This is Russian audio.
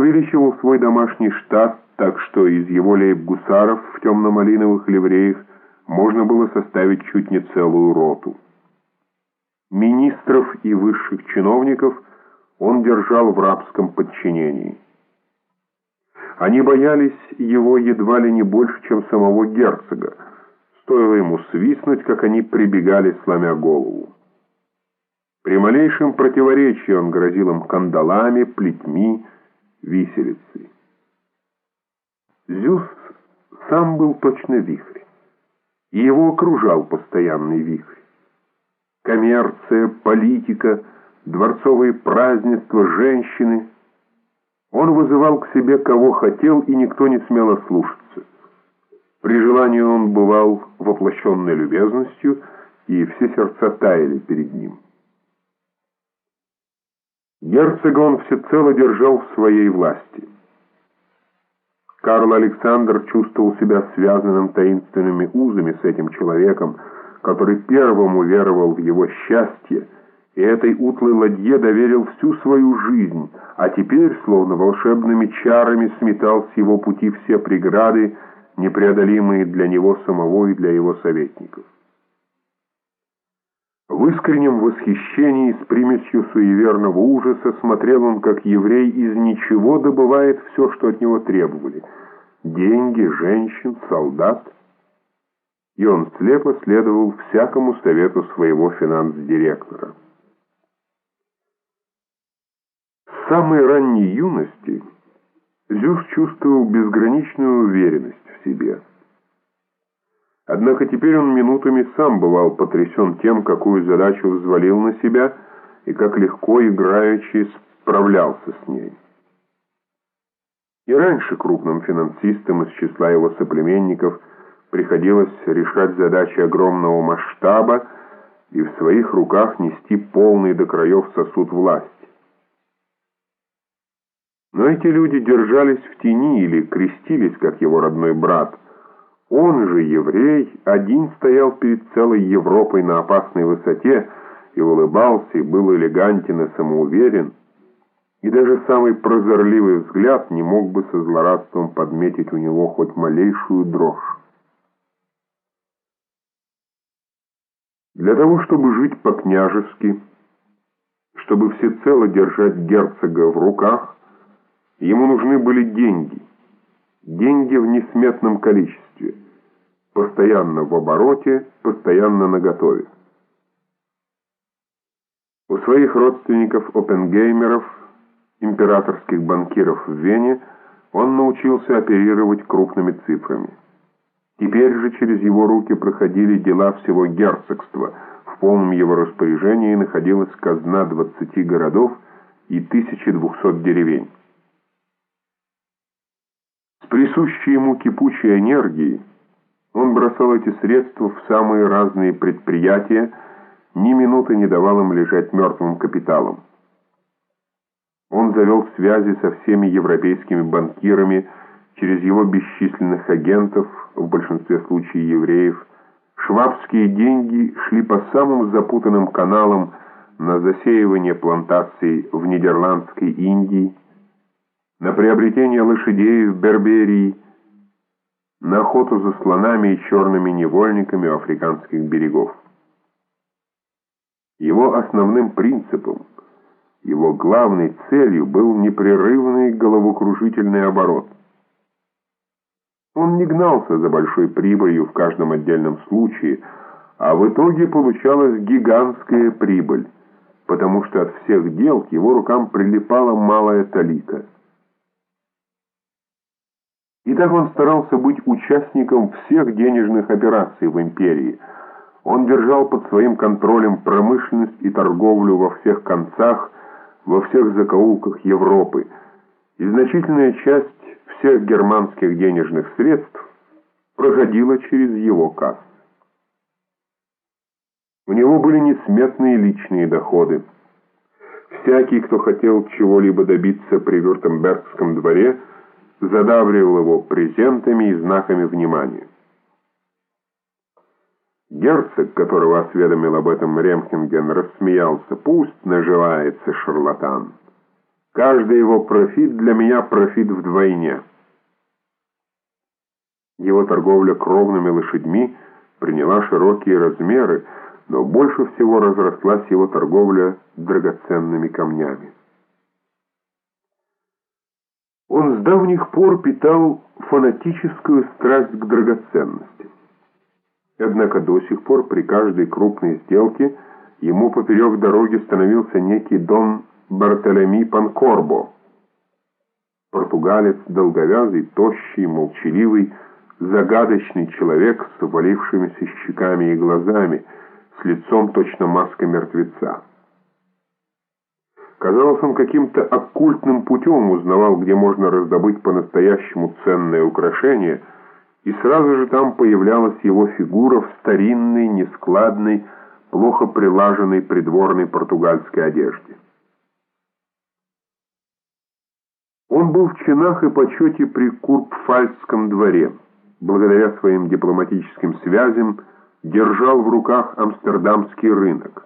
увеличивал свой домашний штат, так что из его лейб-гусаров в темно-малиновых ливреях можно было составить чуть не целую роту. Министров и высших чиновников он держал в рабском подчинении. Они боялись его едва ли не больше, чем самого герцога. Стоило ему свистнуть, как они прибегали, сломя голову. При малейшем противоречии он грозил им кандалами, плетьми, виселицей. Зюс сам был точно вихрь, и его окружал постоянный вихрь. Коммерция, политика, дворцовые празднества, женщины — он вызывал к себе кого хотел, и никто не смел ослушаться. При желании он бывал воплощенной любезностью, и все сердца таяли перед ним. Герцога он всецело держал в своей власти. Карл Александр чувствовал себя связанным таинственными узами с этим человеком, который первым уверовал в его счастье, и этой утлой ладье доверил всю свою жизнь, а теперь, словно волшебными чарами, сметал с его пути все преграды, непреодолимые для него самого и для его советников. В искреннем восхищении с примесью суеверного ужаса смотрел он, как еврей из ничего добывает все, что от него требовали – деньги, женщин, солдат. И он слепо следовал всякому совету своего финанс-директора. самой ранней юности Зюс чувствовал безграничную уверенность в себе. Однако теперь он минутами сам бывал потрясен тем, какую задачу взвалил на себя и как легко играючи справлялся с ней. И раньше крупным финансистам из числа его соплеменников приходилось решать задачи огромного масштаба и в своих руках нести полный до краев сосуд власти. Но эти люди держались в тени или крестились, как его родной брат. Он же, еврей, один стоял перед целой Европой на опасной высоте и улыбался, и был элегантен и самоуверен, и даже самый прозорливый взгляд не мог бы со злорадством подметить у него хоть малейшую дрожь. Для того, чтобы жить по-княжески, чтобы всецело держать герцога в руках, Ему нужны были деньги. Деньги в несметном количестве. Постоянно в обороте, постоянно наготове. У своих родственников-опенгеймеров, императорских банкиров в Вене, он научился оперировать крупными цифрами. Теперь же через его руки проходили дела всего герцогства. В полном его распоряжении находилась казна 20 городов и 1200 деревень присущей ему кипучей энергией, он бросал эти средства в самые разные предприятия, ни минуты не давал им лежать мертвым капиталом. Он завел связи со всеми европейскими банкирами через его бесчисленных агентов, в большинстве случаев евреев. Швабские деньги шли по самым запутанным каналам на засеивание плантаций в Нидерландской Индии, на приобретение лошадей в Берберии, на охоту за слонами и черными невольниками у африканских берегов. Его основным принципом, его главной целью был непрерывный головокружительный оборот. Он не гнался за большой прибылью в каждом отдельном случае, а в итоге получалась гигантская прибыль, потому что от всех дел к его рукам прилипала малая талика – и так он старался быть участником всех денежных операций в империи. Он держал под своим контролем промышленность и торговлю во всех концах, во всех закоулках Европы. И значительная часть всех германских денежных средств проходила через его кассы. У него были несметные личные доходы. Всякий, кто хотел чего-либо добиться при Вюртембергском дворе – задавливал его презентами и знаками внимания. Герцог, которого осведомил об этом Ремхенген, рассмеялся. «Пусть наживается шарлатан. Каждый его профит для меня профит вдвойне. Его торговля кровными лошадьми приняла широкие размеры, но больше всего разрослась его торговля драгоценными камнями. Он с давних пор питал фанатическую страсть к драгоценностям. Однако до сих пор при каждой крупной сделке ему поперек дороги становился некий Дон Бартолеми Панкорбо, португалец, долговязый, тощий, молчаливый, загадочный человек с увалившимися щеками и глазами, с лицом точно маска мертвеца. Казалось, он каким-то оккультным путем узнавал, где можно раздобыть по-настоящему ценное украшение, и сразу же там появлялась его фигура в старинной, нескладной, плохо прилаженной придворной португальской одежде. Он был в чинах и почете при Курпфальцском дворе. Благодаря своим дипломатическим связям держал в руках амстердамский рынок.